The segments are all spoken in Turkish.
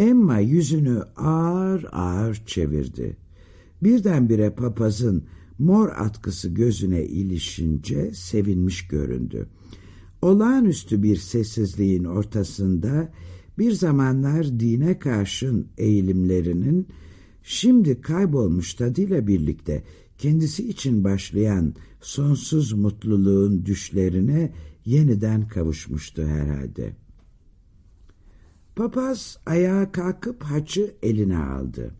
Emma yüzünü ağır ağır çevirdi. Birdenbire papazın mor atkısı gözüne ilişince sevinmiş göründü. Olağanüstü bir sessizliğin ortasında bir zamanlar dine karşın eğilimlerinin şimdi kaybolmuş tadıyla birlikte kendisi için başlayan sonsuz mutluluğun düşlerine yeniden kavuşmuştu herhalde. Papaz ayağa kalkıp haçı eline aldı.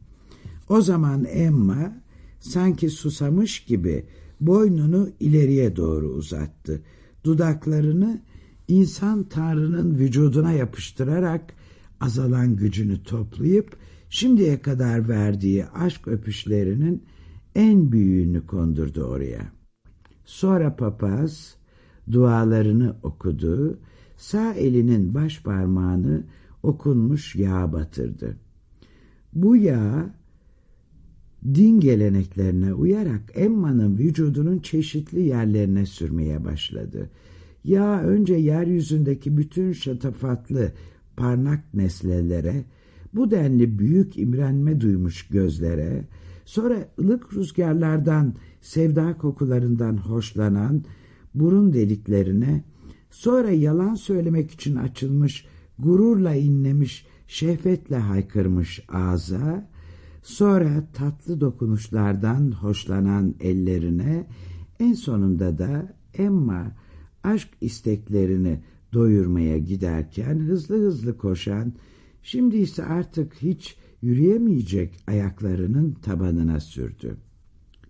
O zaman Emma sanki susamış gibi boynunu ileriye doğru uzattı. Dudaklarını insan tanrının vücuduna yapıştırarak azalan gücünü toplayıp şimdiye kadar verdiği aşk öpüşlerinin en büyüğünü kondurdu oraya. Sonra papaz dualarını okudu, sağ elinin baş parmağını okunmuş yağa batırdı. Bu yağ din geleneklerine uyarak Emma'nın vücudunun çeşitli yerlerine sürmeye başladı. Yağ önce yeryüzündeki bütün şatafatlı parnak nesnelere, bu denli büyük imrenme duymuş gözlere, sonra ılık rüzgarlardan, sevda kokularından hoşlanan burun deliklerine, sonra yalan söylemek için açılmış, gururla inlemiş, şehvetle haykırmış ağza, sonra tatlı dokunuşlardan hoşlanan ellerine, en sonunda da Emma aşk isteklerini doyurmaya giderken hızlı hızlı koşan, şimdi ise artık hiç yürüyemeyecek ayaklarının tabanına sürdü.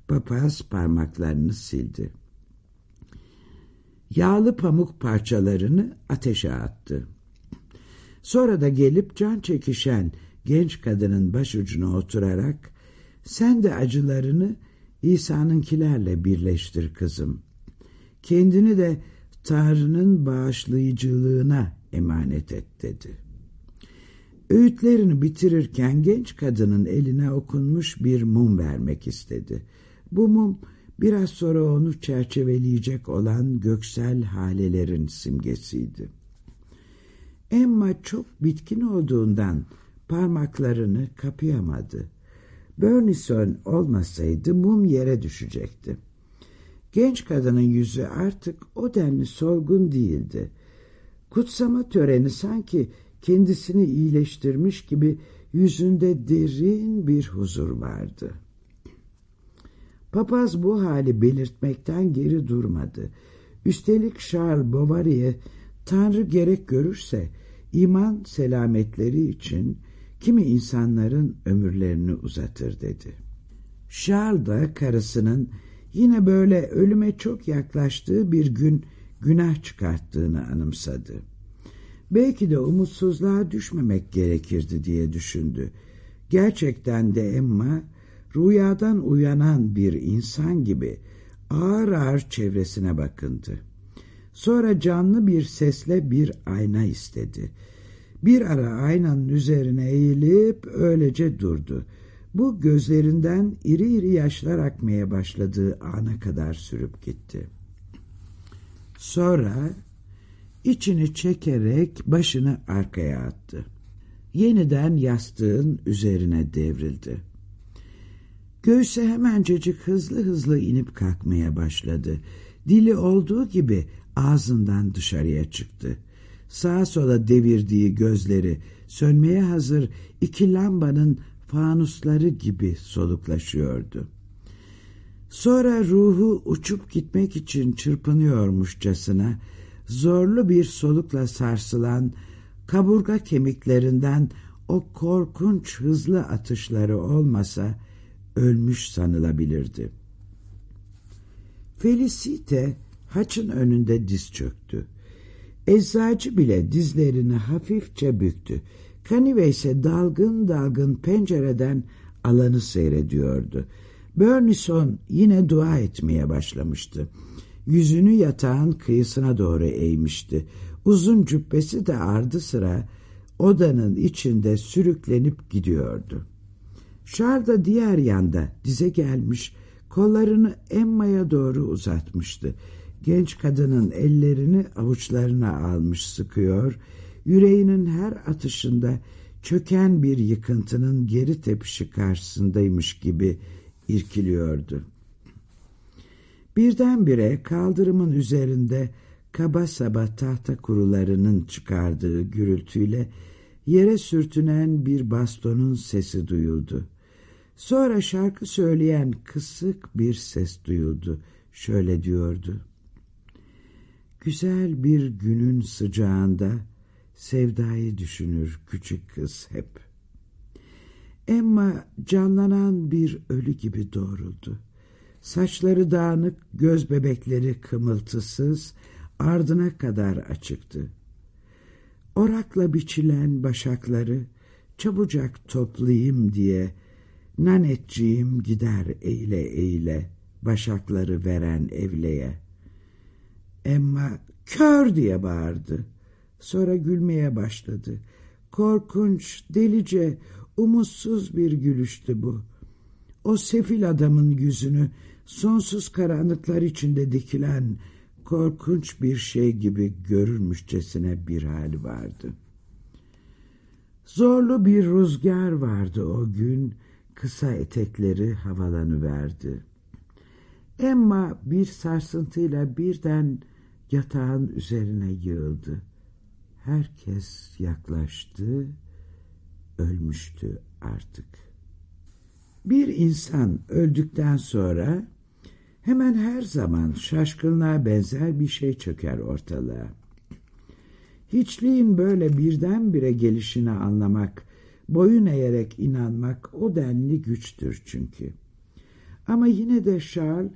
Papaz parmaklarını sildi. Yağlı pamuk parçalarını ateşe attı. Sonra da gelip can çekişen genç kadının başucuna oturarak sen de acılarını İsa'nınkilerle birleştir kızım. Kendini de Tanrı'nın bağışlayıcılığına emanet et dedi. Öğütlerini bitirirken genç kadının eline okunmuş bir mum vermek istedi. Bu mum biraz sonra onu çerçeveleyecek olan göksel halelerin simgesiydi. Emma çok bitkin olduğundan parmaklarını kapayamadı. Burnison olmasaydı mum yere düşecekti. Genç kadının yüzü artık o denli solgun değildi. Kutsama töreni sanki kendisini iyileştirmiş gibi yüzünde derin bir huzur vardı. Papaz bu hali belirtmekten geri durmadı. Üstelik Charles Bovary'e Tanrı gerek görürse iman selametleri için kimi insanların ömürlerini uzatır dedi. Charles da karısının yine böyle ölüme çok yaklaştığı bir gün günah çıkarttığını anımsadı. Belki de umutsuzluğa düşmemek gerekirdi diye düşündü. Gerçekten de Emma rüyadan uyanan bir insan gibi ağır ağır çevresine bakındı. Sonra canlı bir sesle bir ayna istedi. Bir ara aynanın üzerine eğilip öylece durdu. Bu gözlerinden iri iri yaşlar akmaya başladığı ana kadar sürüp gitti. Sonra içini çekerek başını arkaya attı. Yeniden yastığın üzerine devrildi. Göğse hemencecik hızlı hızlı inip kalkmaya başladı. Dili olduğu gibi ağzından dışarıya çıktı. Sağa sola devirdiği gözleri sönmeye hazır iki lambanın fanusları gibi soluklaşıyordu. Sonra ruhu uçup gitmek için çırpınıyormuşçasına zorlu bir solukla sarsılan kaburga kemiklerinden o korkunç hızlı atışları olmasa ölmüş sanılabilirdi. Felicite haçın önünde diz çöktü. Eczacı bile dizlerini hafifçe büktü. Kanive ise dalgın dalgın pencereden alanı seyrediyordu. Burnison yine dua etmeye başlamıştı. Yüzünü yatağın kıyısına doğru eğmişti. Uzun cübbesi de ardı sıra odanın içinde sürüklenip gidiyordu. Charles da diğer yanda dize gelmiş, kollarını Emma'ya doğru uzatmıştı. Genç kadının ellerini avuçlarına almış sıkıyor, yüreğinin her atışında çöken bir yıkıntının geri tepişi karşısındaymış gibi irkiliyordu. Birdenbire kaldırımın üzerinde kaba saba tahta kurularının çıkardığı gürültüyle yere sürtünen bir bastonun sesi duyuldu. Sonra şarkı söyleyen kısık bir ses duyuldu. Şöyle diyordu. Güzel bir günün sıcağında sevdayı düşünür küçük kız hep. Emma canlanan bir ölü gibi doğruldu. Saçları dağınık, göz bebekleri kımıltısız, ardına kadar açıktı. Orakla biçilen başakları çabucak toplayayım diye nanetciğim gider eyle eyle başakları veren evleye. Emma kör diye bağırdı. Sonra gülmeye başladı. Korkunç, delice, umutsuz bir gülüştü bu. O sefil adamın yüzünü sonsuz karanlıklar içinde dikilen korkunç bir şey gibi görürmüşçesine bir hali vardı. Zorlu bir rüzgar vardı o gün, kısa etekleri havalanıverdi. Emma bir sarsıntıyla birden yatağın üzerine yığıldı. Herkes yaklaştı, ölmüştü artık. Bir insan öldükten sonra hemen her zaman şaşkınlığa benzer bir şey çöker ortalığa. Hiçliğin böyle birdenbire gelişini anlamak, boyun eğerek inanmak o denli güçtür çünkü. Ama yine de Charles,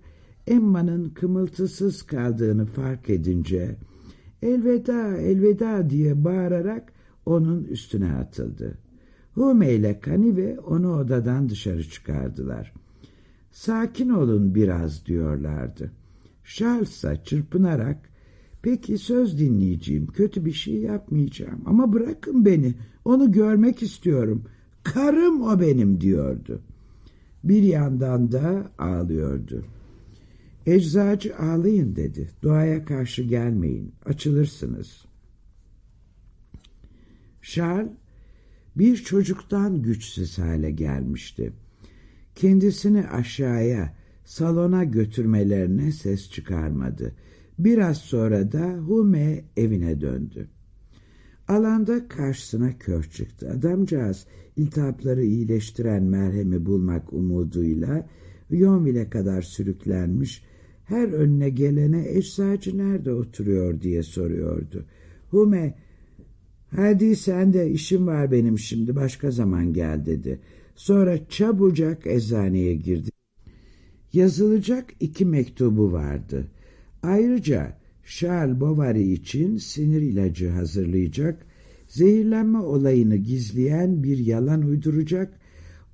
Emma'nın kımıltısız kaldığını fark edince, elveda elveda diye bağırarak onun üstüne atıldı. Hume ile Kanive onu odadan dışarı çıkardılar. Sakin olun biraz diyorlardı. Charles'a çırpınarak peki söz dinleyeceğim kötü bir şey yapmayacağım ama bırakın beni onu görmek istiyorum karım o benim diyordu. Bir yandan da ağlıyordu. Eczacı ağlayın dedi. Doğaya karşı gelmeyin. Açılırsınız. Charles bir çocuktan güçsüz hale gelmişti. Kendisini aşağıya, salona götürmelerine ses çıkarmadı. Biraz sonra da Hume evine döndü. Alanda karşısına kör çıktı. Adamcağız iltihapları iyileştiren merhemi bulmak umuduyla Yonville kadar sürüklenmiş, her önüne gelene eczacı nerede oturuyor diye soruyordu. Hume, hadi sen de işim var benim şimdi başka zaman gel dedi. Sonra çabucak eczaneye girdi. Yazılacak iki mektubu vardı. Ayrıca Charles Bovary için sinir ilacı hazırlayacak, zehirlenme olayını gizleyen bir yalan uyduracak,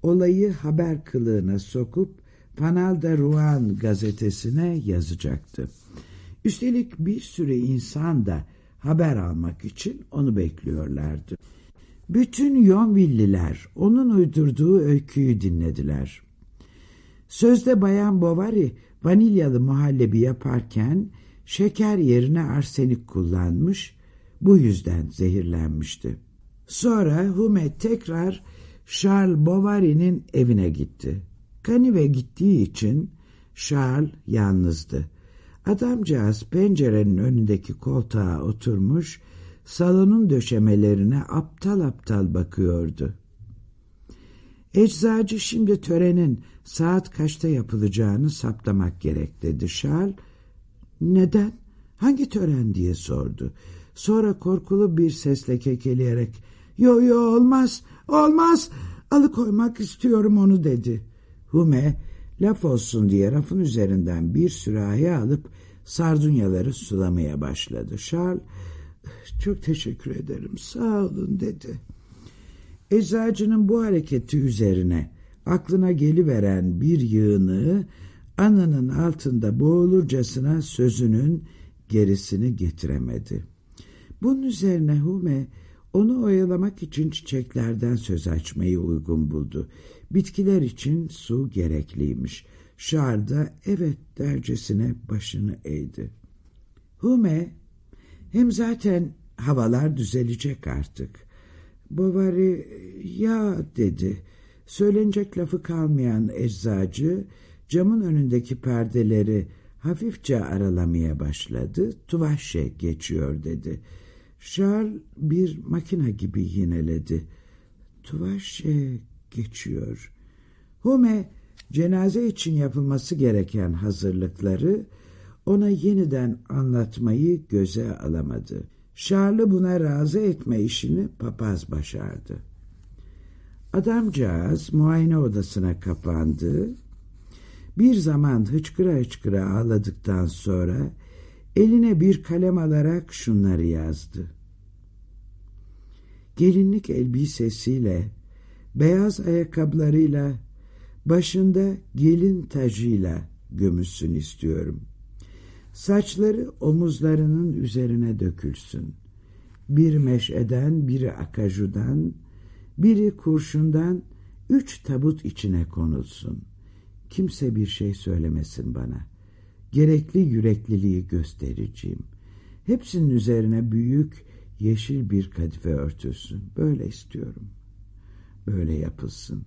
olayı haber kılığına sokup Panal de Rouen gazetesine yazacaktı. Üstelik bir sürü insan da haber almak için onu bekliyorlardı. Bütün Yonvilliler onun uydurduğu öyküyü dinlediler. Sözde Bayan Bovary vanilyalı muhallebi yaparken şeker yerine arsenik kullanmış, bu yüzden zehirlenmişti. Sonra Hume tekrar Charles Bovary'nin evine gitti. Kanive gittiği için Charles yalnızdı. Adamcağız pencerenin önündeki koltuğa oturmuş, salonun döşemelerine aptal aptal bakıyordu. Eczacı şimdi törenin saat kaçta yapılacağını saptamak gerek dedi. Charles, neden? Hangi tören diye sordu. Sonra korkulu bir sesle kekeleyerek, yo yo olmaz, olmaz, alıkoymak istiyorum onu dedi. Hume, laf olsun diye rafın üzerinden bir sürahi alıp sardunyaları sulamaya başladı. Charles, çok teşekkür ederim, sağ olun dedi. Eczacının bu hareketi üzerine aklına geliveren bir yığını anının altında boğulurcasına sözünün gerisini getiremedi. Bunun üzerine Hume onu oyalamak için çiçeklerden söz açmayı uygun buldu. Bitkiler için su gerekliymiş. Şarda evet dercesine başını eğdi. Hume hem zaten havalar düzelecek artık. Bovary ya dedi. Söylenecek lafı kalmayan eczacı camın önündeki perdeleri hafifçe aralamaya başladı. Tuvaşe geçiyor dedi. Charles bir makina gibi yineledi. Tuvaşe geçiyor. Hume cenaze için yapılması gereken hazırlıkları ona yeniden anlatmayı göze alamadı. Charles'ı buna razı etme işini papaz başardı. Adamcağız muayene odasına kapandı. Bir zaman hıçkıra hıçkıra ağladıktan sonra eline bir kalem alarak şunları yazdı. Gelinlik elbisesiyle, beyaz ayakkabılarıyla, başında gelin tacıyla gömülsün istiyorum. Saçları omuzlarının üzerine dökülsün. Bir meşeden, biri akajudan, biri kurşundan üç tabut içine konulsun. Kimse bir şey söylemesin bana. Gerekli yürekliliği göstereceğim. Hepsinin üzerine büyük yeşil bir kadife örtülsün. Böyle istiyorum. Böyle yapılsın.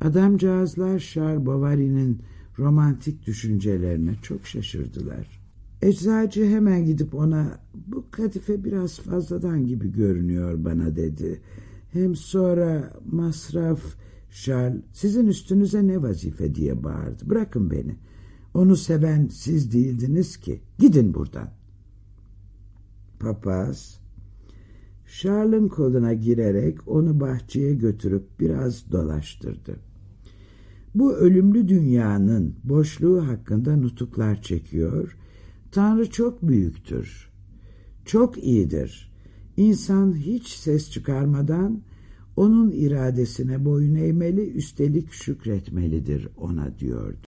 Adamcağızlar Charles Bovary'nin romantik düşüncelerine çok şaşırdılar. Eczacı hemen gidip ona bu kadife biraz fazladan gibi görünüyor bana dedi. Hem sonra masraf Charles sizin üstünüze ne vazife diye bağırdı. Bırakın beni. Onu seven siz değildiniz ki. Gidin buradan. Papaz Charles'ın koluna girerek onu bahçeye götürüp biraz dolaştırdı. Bu ölümlü dünyanın boşluğu hakkında nutuklar çekiyor. Tanrı çok büyüktür. Çok iyidir. İnsan hiç ses çıkarmadan onun iradesine boyun eğmeli, üstelik şükretmelidir ona diyordu.